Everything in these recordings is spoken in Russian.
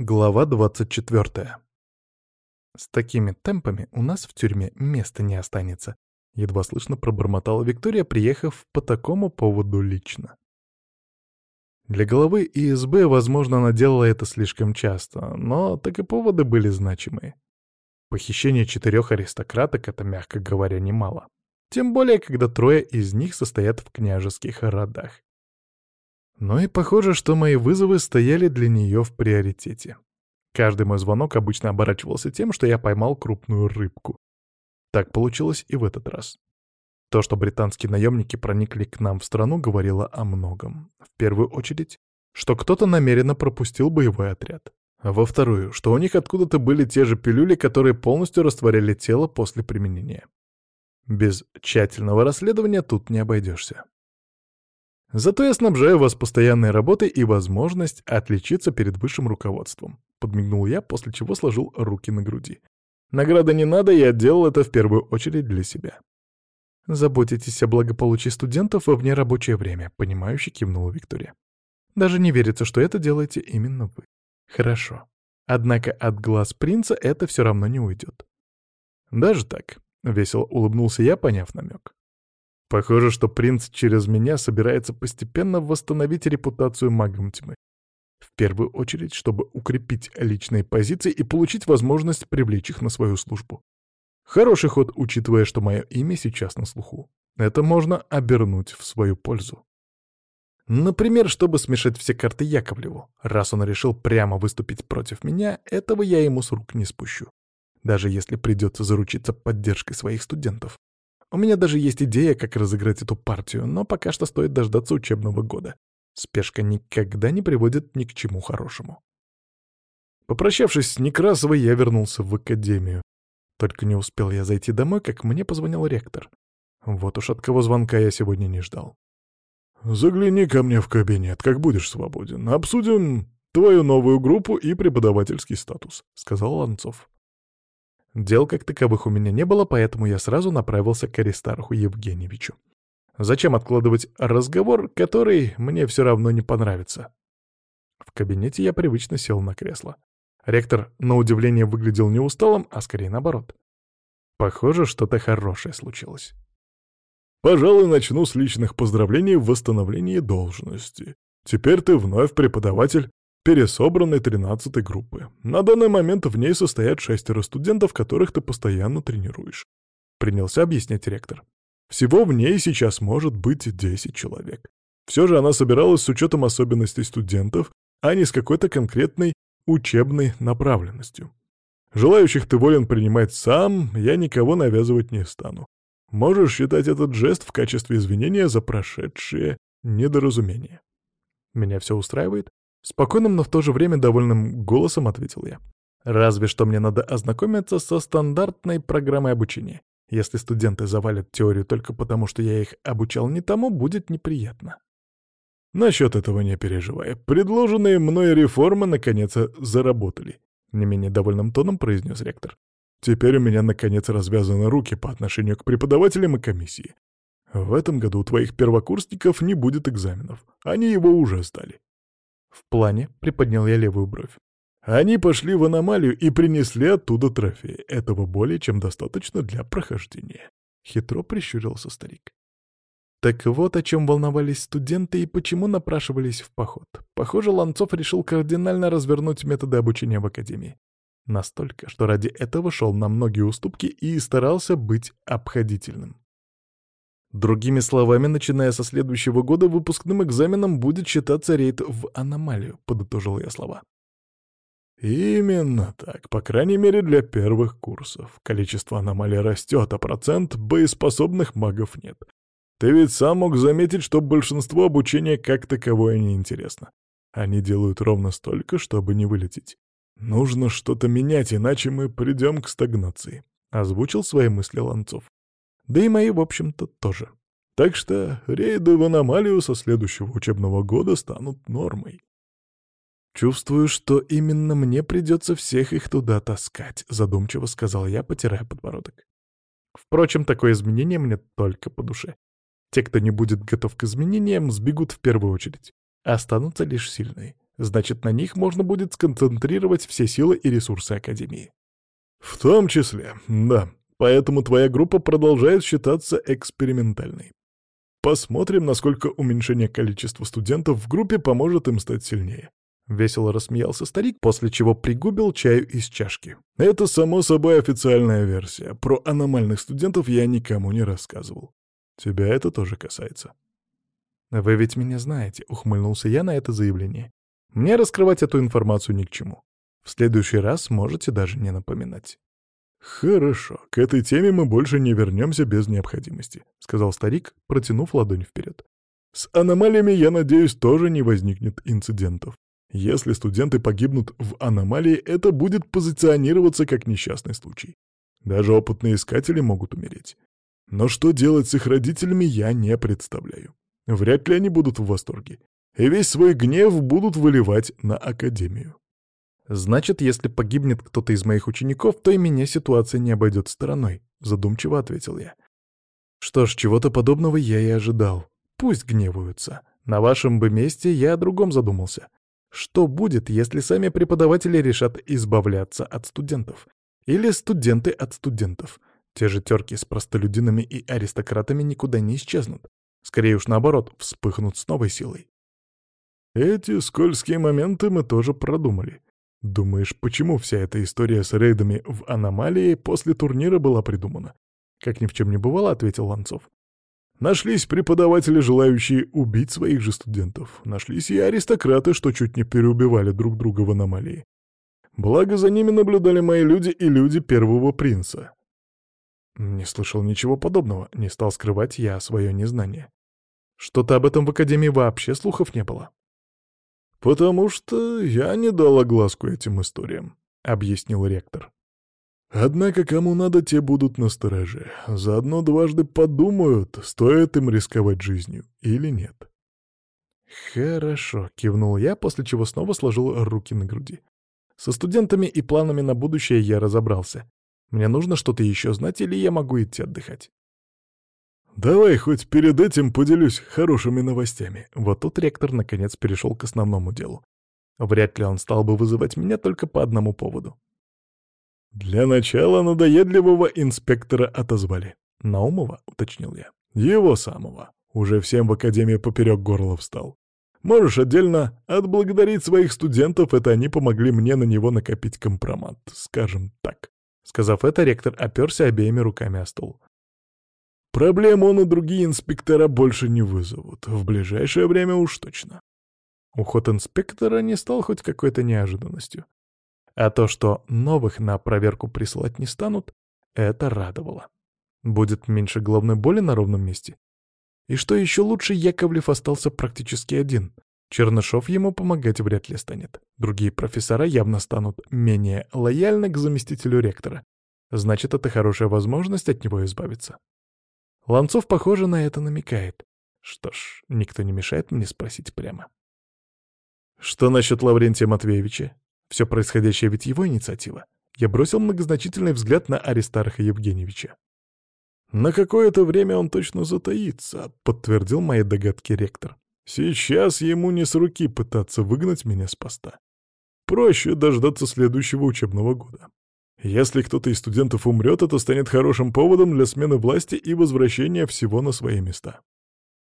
Глава 24. «С такими темпами у нас в тюрьме места не останется», — едва слышно пробормотала Виктория, приехав по такому поводу лично. Для головы ИСБ, возможно, она делала это слишком часто, но так и поводы были значимые. Похищение четырех аристократок — это, мягко говоря, немало. Тем более, когда трое из них состоят в княжеских родах. Но и похоже, что мои вызовы стояли для нее в приоритете. Каждый мой звонок обычно оборачивался тем, что я поймал крупную рыбку. Так получилось и в этот раз. То, что британские наемники проникли к нам в страну, говорило о многом. В первую очередь, что кто-то намеренно пропустил боевой отряд. Во вторую, что у них откуда-то были те же пилюли, которые полностью растворяли тело после применения. Без тщательного расследования тут не обойдешься. Зато я снабжаю вас постоянной работой и возможность отличиться перед высшим руководством. Подмигнул я, после чего сложил руки на груди. Награды не надо, я делал это в первую очередь для себя. Заботитесь о благополучии студентов во внерабочее время, понимающе кивнула Виктория. Даже не верится, что это делаете именно вы. Хорошо. Однако от глаз принца это все равно не уйдет. Даже так, — весело улыбнулся я, поняв намек. Похоже, что принц через меня собирается постепенно восстановить репутацию магом тьмы. В первую очередь, чтобы укрепить личные позиции и получить возможность привлечь их на свою службу. Хороший ход, учитывая, что мое имя сейчас на слуху. Это можно обернуть в свою пользу. Например, чтобы смешать все карты Яковлеву. Раз он решил прямо выступить против меня, этого я ему с рук не спущу. Даже если придется заручиться поддержкой своих студентов. У меня даже есть идея, как разыграть эту партию, но пока что стоит дождаться учебного года. Спешка никогда не приводит ни к чему хорошему. Попрощавшись с Некрасовой, я вернулся в академию. Только не успел я зайти домой, как мне позвонил ректор. Вот уж от кого звонка я сегодня не ждал. «Загляни ко мне в кабинет, как будешь свободен. Обсудим твою новую группу и преподавательский статус», — сказал Ланцов. Дел как таковых у меня не было, поэтому я сразу направился к Аристарху Евгеньевичу. Зачем откладывать разговор, который мне все равно не понравится? В кабинете я привычно сел на кресло. Ректор, на удивление, выглядел не усталым, а скорее наоборот. Похоже, что-то хорошее случилось. «Пожалуй, начну с личных поздравлений в восстановлении должности. Теперь ты вновь преподаватель пересобранной 13 группы. На данный момент в ней состоят шестеро студентов, которых ты постоянно тренируешь. Принялся объяснять ректор. Всего в ней сейчас может быть 10 человек. Все же она собиралась с учетом особенностей студентов, а не с какой-то конкретной учебной направленностью. Желающих ты волен принимать сам, я никого навязывать не стану. Можешь считать этот жест в качестве извинения за прошедшее недоразумение. Меня все устраивает? Спокойным, но в то же время довольным голосом ответил я. Разве что мне надо ознакомиться со стандартной программой обучения. Если студенты завалят теорию только потому, что я их обучал не тому, будет неприятно. Насчет этого не переживай. Предложенные мной реформы наконец заработали. Не менее довольным тоном произнес ректор. Теперь у меня наконец развязаны руки по отношению к преподавателям и комиссии. В этом году у твоих первокурсников не будет экзаменов. Они его уже сдали. В плане приподнял я левую бровь. Они пошли в аномалию и принесли оттуда трофей. Этого более чем достаточно для прохождения. Хитро прищурился старик. Так вот о чем волновались студенты и почему напрашивались в поход. Похоже, Ланцов решил кардинально развернуть методы обучения в академии. Настолько, что ради этого шел на многие уступки и старался быть обходительным. Другими словами, начиная со следующего года, выпускным экзаменом будет считаться рейд в аномалию, подытожил я слова. Именно так, по крайней мере для первых курсов. Количество аномалий растет, а процент боеспособных магов нет. Ты ведь сам мог заметить, что большинство обучения как таковое неинтересно. Они делают ровно столько, чтобы не вылететь. Нужно что-то менять, иначе мы придем к стагнации. Озвучил свои мысли Ланцов. Да и мои, в общем-то, тоже. Так что рейды в аномалию со следующего учебного года станут нормой. «Чувствую, что именно мне придется всех их туда таскать», — задумчиво сказал я, потирая подбородок. Впрочем, такое изменение мне только по душе. Те, кто не будет готов к изменениям, сбегут в первую очередь. Останутся лишь сильные. Значит, на них можно будет сконцентрировать все силы и ресурсы Академии. В том числе, да. Поэтому твоя группа продолжает считаться экспериментальной. Посмотрим, насколько уменьшение количества студентов в группе поможет им стать сильнее. Весело рассмеялся старик, после чего пригубил чаю из чашки. Это, само собой, официальная версия. Про аномальных студентов я никому не рассказывал. Тебя это тоже касается. «Вы ведь меня знаете», — ухмыльнулся я на это заявление. «Мне раскрывать эту информацию ни к чему. В следующий раз можете даже не напоминать». «Хорошо, к этой теме мы больше не вернемся без необходимости», — сказал старик, протянув ладонь вперед. «С аномалиями, я надеюсь, тоже не возникнет инцидентов. Если студенты погибнут в аномалии, это будет позиционироваться как несчастный случай. Даже опытные искатели могут умереть. Но что делать с их родителями, я не представляю. Вряд ли они будут в восторге. И весь свой гнев будут выливать на Академию. «Значит, если погибнет кто-то из моих учеников, то и меня ситуация не обойдет стороной», — задумчиво ответил я. «Что ж, чего-то подобного я и ожидал. Пусть гневаются. На вашем бы месте я о другом задумался. Что будет, если сами преподаватели решат избавляться от студентов? Или студенты от студентов? Те же терки с простолюдинами и аристократами никуда не исчезнут. Скорее уж наоборот, вспыхнут с новой силой. Эти скользкие моменты мы тоже продумали. Думаешь, почему вся эта история с рейдами в аномалии после турнира была придумана? Как ни в чем не бывало, ответил Ланцов. Нашлись преподаватели, желающие убить своих же студентов. Нашлись и аристократы, что чуть не переубивали друг друга в аномалии. Благо за ними наблюдали мои люди и люди первого принца. Не слышал ничего подобного, не стал скрывать я свое незнание. Что-то об этом в Академии вообще слухов не было. «Потому что я не дал огласку этим историям», — объяснил ректор. Однако кому надо, те будут настороже. Заодно дважды подумают, стоит им рисковать жизнью или нет. «Хорошо», — кивнул я, после чего снова сложил руки на груди. «Со студентами и планами на будущее я разобрался. Мне нужно что-то еще знать, или я могу идти отдыхать?» «Давай хоть перед этим поделюсь хорошими новостями». Вот тут ректор наконец перешел к основному делу. Вряд ли он стал бы вызывать меня только по одному поводу. «Для начала надоедливого инспектора отозвали». «Наумова?» — уточнил я. «Его самого. Уже всем в академии поперек горла встал. Можешь отдельно отблагодарить своих студентов, это они помогли мне на него накопить компромат, скажем так». Сказав это, ректор оперся обеими руками о стол. Проблем он и другие инспектора больше не вызовут. В ближайшее время уж точно. Уход инспектора не стал хоть какой-то неожиданностью. А то, что новых на проверку присылать не станут, это радовало. Будет меньше головной боли на ровном месте. И что еще лучше, Яковлев остался практически один. Чернышов ему помогать вряд ли станет. Другие профессора явно станут менее лояльны к заместителю ректора. Значит, это хорошая возможность от него избавиться. Ланцов, похоже, на это намекает. Что ж, никто не мешает мне спросить прямо. Что насчет Лаврентия Матвеевича? Все происходящее ведь его инициатива. Я бросил многозначительный взгляд на Аристарха Евгеньевича. «На какое-то время он точно затаится», — подтвердил мои догадки ректор. «Сейчас ему не с руки пытаться выгнать меня с поста. Проще дождаться следующего учебного года. Если кто-то из студентов умрет, это станет хорошим поводом для смены власти и возвращения всего на свои места».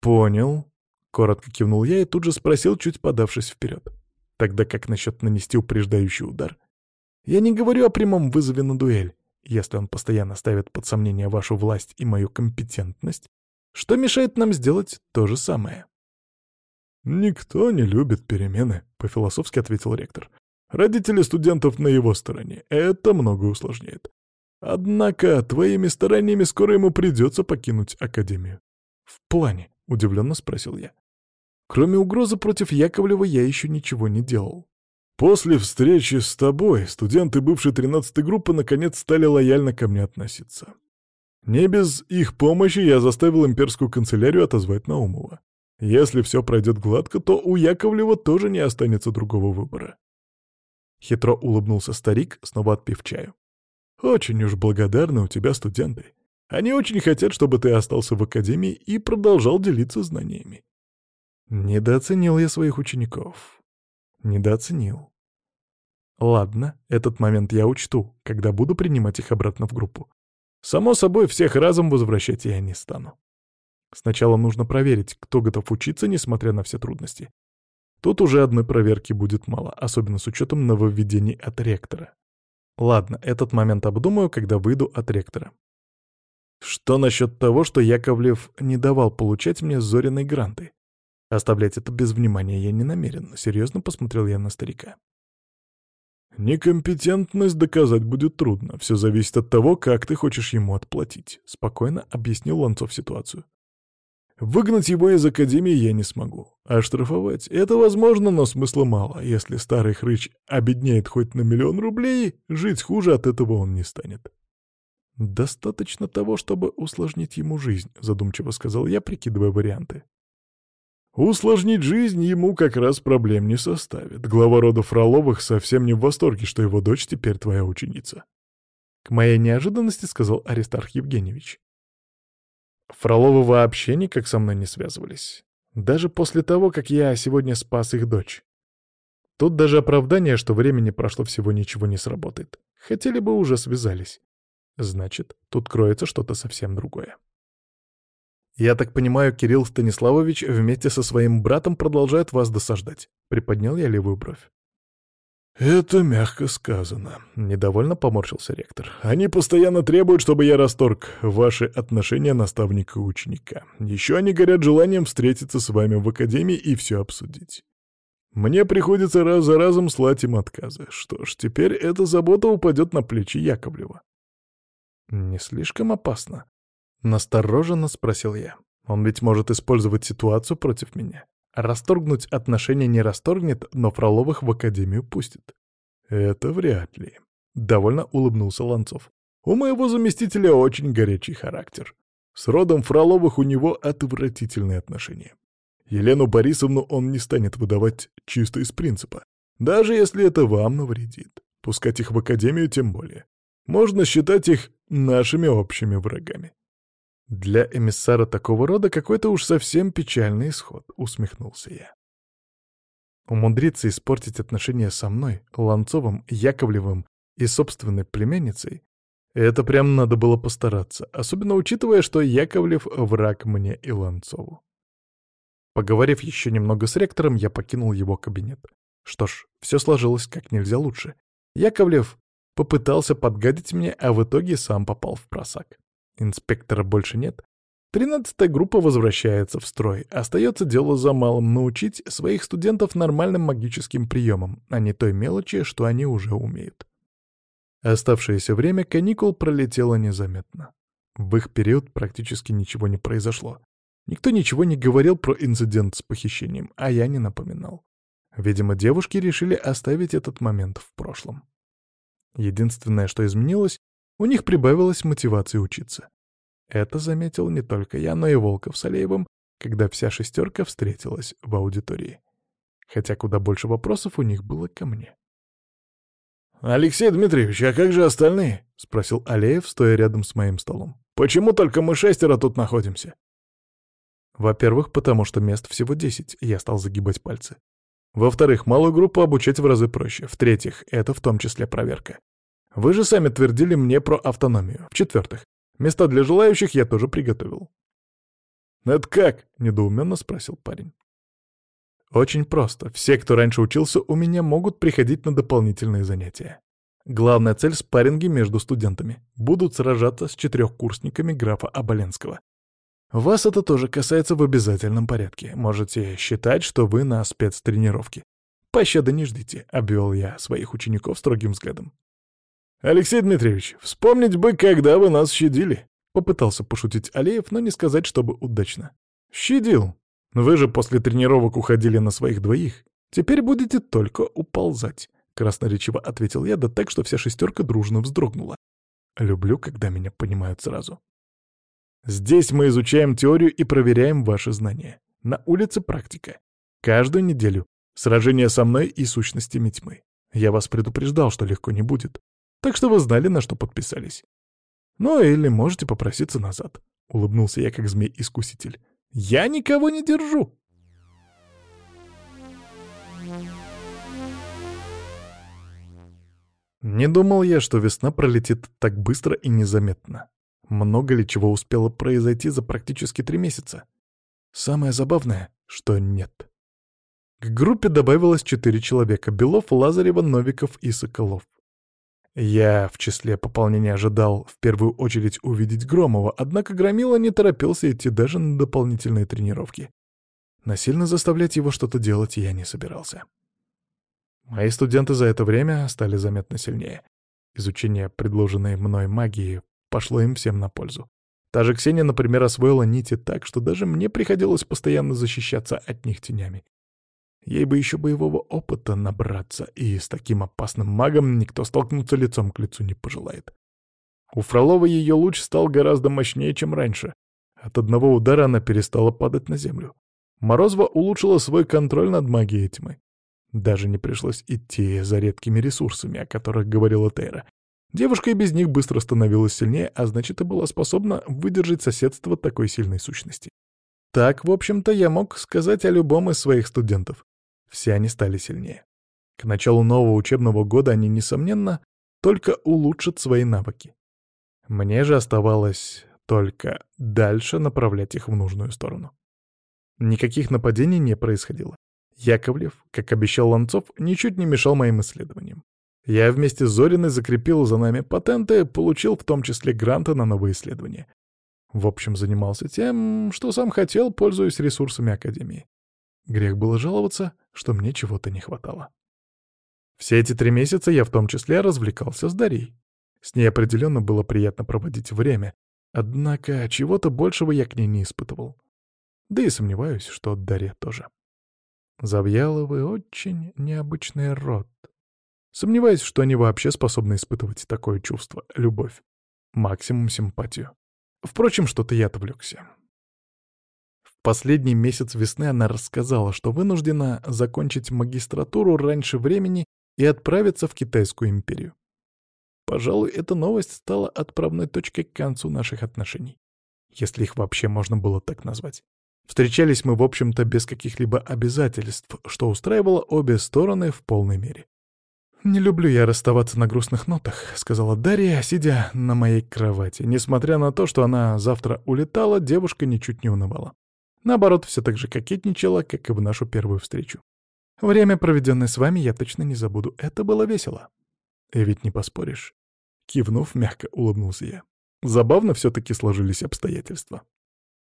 «Понял», — коротко кивнул я и тут же спросил, чуть подавшись вперед. Тогда как насчет нанести упреждающий удар? Я не говорю о прямом вызове на дуэль. Если он постоянно ставит под сомнение вашу власть и мою компетентность, что мешает нам сделать то же самое? «Никто не любит перемены», — по-философски ответил ректор. «Родители студентов на его стороне. Это много усложняет. Однако твоими стараниями скоро ему придется покинуть Академию». «В плане?» — удивленно спросил я. Кроме угрозы против Яковлева я еще ничего не делал. После встречи с тобой студенты бывшей 13-й группы наконец стали лояльно ко мне относиться. Не без их помощи я заставил имперскую канцелярию отозвать Наумова. Если все пройдет гладко, то у Яковлева тоже не останется другого выбора. Хитро улыбнулся старик, снова отпив чаю. «Очень уж благодарны у тебя студенты. Они очень хотят, чтобы ты остался в академии и продолжал делиться знаниями. Недооценил я своих учеников. Недооценил. Ладно, этот момент я учту, когда буду принимать их обратно в группу. Само собой, всех разом возвращать я не стану. Сначала нужно проверить, кто готов учиться, несмотря на все трудности. Тут уже одной проверки будет мало, особенно с учетом нововведений от ректора. Ладно, этот момент обдумаю, когда выйду от ректора. Что насчет того, что Яковлев не давал получать мне Зориной гранты? Оставлять это без внимания я не намерен. Серьезно посмотрел я на старика. «Некомпетентность доказать будет трудно. Все зависит от того, как ты хочешь ему отплатить», — спокойно объяснил Ланцов ситуацию. «Выгнать его из Академии я не смогу. А штрафовать — это возможно, но смысла мало. Если старый хрыч обеднеет хоть на миллион рублей, жить хуже от этого он не станет». «Достаточно того, чтобы усложнить ему жизнь», — задумчиво сказал я, прикидывая варианты. Усложнить жизнь ему как раз проблем не составит. Глава рода Фроловых совсем не в восторге, что его дочь теперь твоя ученица. К моей неожиданности сказал Аристарх Евгеньевич. Фроловы вообще никак со мной не связывались. Даже после того, как я сегодня спас их дочь. Тут даже оправдание, что времени прошло всего ничего не сработает. Хотели бы уже связались. Значит, тут кроется что-то совсем другое. «Я так понимаю, Кирилл Станиславович вместе со своим братом продолжает вас досаждать», — приподнял я левую бровь. «Это мягко сказано», — недовольно поморщился ректор. «Они постоянно требуют, чтобы я расторг ваши отношения наставника и ученика. Еще они горят желанием встретиться с вами в академии и все обсудить. Мне приходится раз за разом слать им отказы. Что ж, теперь эта забота упадет на плечи Яковлева». «Не слишком опасно?» Настороженно спросил я. Он ведь может использовать ситуацию против меня. Расторгнуть отношения не расторгнет, но Фроловых в академию пустит. Это вряд ли. Довольно улыбнулся Ланцов. У моего заместителя очень горячий характер. С родом Фроловых у него отвратительные отношения. Елену Борисовну он не станет выдавать чисто из принципа, даже если это вам навредит. Пускать их в академию тем более. Можно считать их нашими общими врагами. «Для эмиссара такого рода какой-то уж совсем печальный исход», — усмехнулся я. Умудриться испортить отношения со мной, Ланцовым, Яковлевым и собственной племянницей — это прям надо было постараться, особенно учитывая, что Яковлев — враг мне и Ланцову. Поговорив еще немного с ректором, я покинул его кабинет. Что ж, все сложилось как нельзя лучше. Яковлев попытался подгадить мне, а в итоге сам попал в просак. Инспектора больше нет. Тринадцатая группа возвращается в строй. Остается дело за малым — научить своих студентов нормальным магическим приемам, а не той мелочи, что они уже умеют. Оставшееся время каникул пролетело незаметно. В их период практически ничего не произошло. Никто ничего не говорил про инцидент с похищением, а я не напоминал. Видимо, девушки решили оставить этот момент в прошлом. Единственное, что изменилось, у них прибавилась мотивация учиться. Это заметил не только я, но и Волков с Алеевым, когда вся шестерка встретилась в аудитории. Хотя куда больше вопросов у них было ко мне. «Алексей Дмитриевич, а как же остальные?» — спросил Алеев, стоя рядом с моим столом. «Почему только мы шестеро тут находимся?» Во-первых, потому что мест всего десять, я стал загибать пальцы. Во-вторых, малую группу обучать в разы проще. В-третьих, это в том числе проверка. Вы же сами твердили мне про автономию. В-четвертых, места для желающих я тоже приготовил. «Это как?» — недоуменно спросил парень. Очень просто. Все, кто раньше учился у меня, могут приходить на дополнительные занятия. Главная цель — спарринги между студентами. Будут сражаться с четырехкурсниками графа Оболенского. Вас это тоже касается в обязательном порядке. Можете считать, что вы на спецтренировке. Пощады не ждите, — обвел я своих учеников строгим взглядом. «Алексей Дмитриевич, вспомнить бы, когда вы нас щадили!» Попытался пошутить Алеев, но не сказать, чтобы удачно. «Щадил. Вы же после тренировок уходили на своих двоих. Теперь будете только уползать», — красноречиво ответил я, да так, что вся шестерка дружно вздрогнула. Люблю, когда меня понимают сразу. Здесь мы изучаем теорию и проверяем ваши знания. На улице практика. Каждую неделю. Сражение со мной и сущностями тьмы. Я вас предупреждал, что легко не будет. Так что вы знали, на что подписались. Ну или можете попроситься назад. Улыбнулся я, как Не думал я, что весна пролетит так быстро и незаметно. Много ли чего успело произойти за практически три месяца? Самое забавное, что нет. К группе добавилось четыре человека — Белов, Лазарева, Новиков и Соколов. Я в числе пополнения ожидал в первую очередь увидеть Громова, однако Громила не торопился идти даже на дополнительные тренировки. Насильно заставлять его что-то делать я не собирался. Мои студенты за это время стали заметно сильнее. Изучение предложенной мной магии пошло им всем на пользу. Та же Ксения, например, освоила нити так, что даже мне приходилось постоянно защищаться от них тенями. Ей бы еще боевого опыта набраться, и с таким опасным магом никто столкнуться лицом к лицу не пожелает. У Фролова ее луч стал гораздо мощнее, чем раньше. От одного удара она перестала падать на землю. Морозова улучшила свой контроль над магией тьмы. Даже не пришлось идти за редкими ресурсами, о которых говорила Тейра. Девушка и без них быстро становилась сильнее, а значит и была способна выдержать соседство такой сильной сущности. Так, в общем-то, я мог сказать о любом из своих студентов. Все они стали сильнее. К началу нового учебного года они, несомненно, только улучшат свои навыки. Мне же оставалось только дальше направлять их в нужную сторону. Никаких нападений не происходило. Яковлев, как обещал Ланцов, ничуть не мешал моим исследованиям. Я вместе с Зориной закрепил за нами патенты, получил в том числе гранты на новые исследования. В общем, занимался тем, что сам хотел, пользуясь ресурсами Академии. Грех было жаловаться, что мне чего-то не хватало. Все эти три месяца я в том числе развлекался с Дарьей. С ней определенно было приятно проводить время, однако чего-то большего я к ней не испытывал. Да и сомневаюсь, что Дарья тоже. Завьяловы очень необычный род. Сомневаюсь, что они вообще способны испытывать такое чувство — любовь. Максимум симпатию. Впрочем, что-то я отвлекся. Последний месяц весны она рассказала, что вынуждена закончить магистратуру раньше времени и отправиться в Китайскую империю. Пожалуй, эта новость стала отправной точкой к концу наших отношений. Если их вообще можно было так назвать. Встречались мы, в общем-то, без каких-либо обязательств, что устраивало обе стороны в полной мере. «Не люблю я расставаться на грустных нотах», — сказала Дарья, сидя на моей кровати. Несмотря на то, что она завтра улетала, девушка ничуть не унывала. Наоборот, все так же кокетничала, как и в нашу первую встречу. «Время, проведенное с вами, я точно не забуду. Это было весело». «И ведь не поспоришь». Кивнув, мягко улыбнулся я. Забавно все-таки сложились обстоятельства.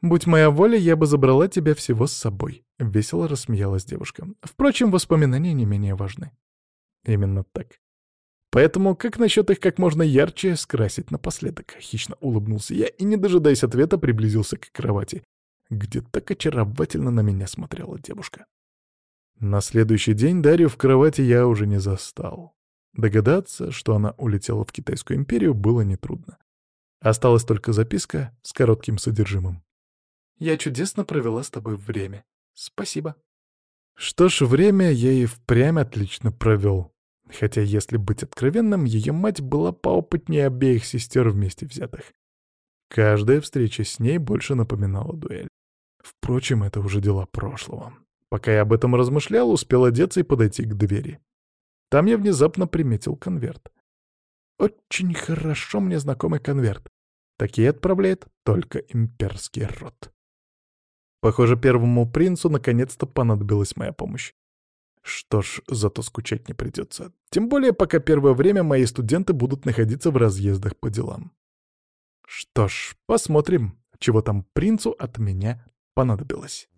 «Будь моя воля, я бы забрала тебя всего с собой», — весело рассмеялась девушка. «Впрочем, воспоминания не менее важны». Именно так. Поэтому как насчет их как можно ярче скрасить напоследок? Хищно улыбнулся я и, не дожидаясь ответа, приблизился к кровати, где так очаровательно на меня смотрела девушка. На следующий день Дарью в кровати я уже не застал. Догадаться, что она улетела в Китайскую империю, было нетрудно. Осталась только записка с коротким содержимым. Я чудесно провела с тобой время. Спасибо. Что ж, время я и впрямь отлично провел. Хотя, если быть откровенным, ее мать была поопытнее обеих сестер вместе взятых. Каждая встреча с ней больше напоминала дуэль. Впрочем, это уже дела прошлого. Пока я об этом размышлял, успел одеться и подойти к двери. Там я внезапно приметил конверт. Очень хорошо мне знакомый конверт. Такие отправляет только имперский род. Похоже, первому принцу наконец-то понадобилась моя помощь. Что ж, зато скучать не придется. Тем более, пока первое время мои студенты будут находиться в разъездах по делам. Что ж, посмотрим, чего там принцу от меня понадобилось.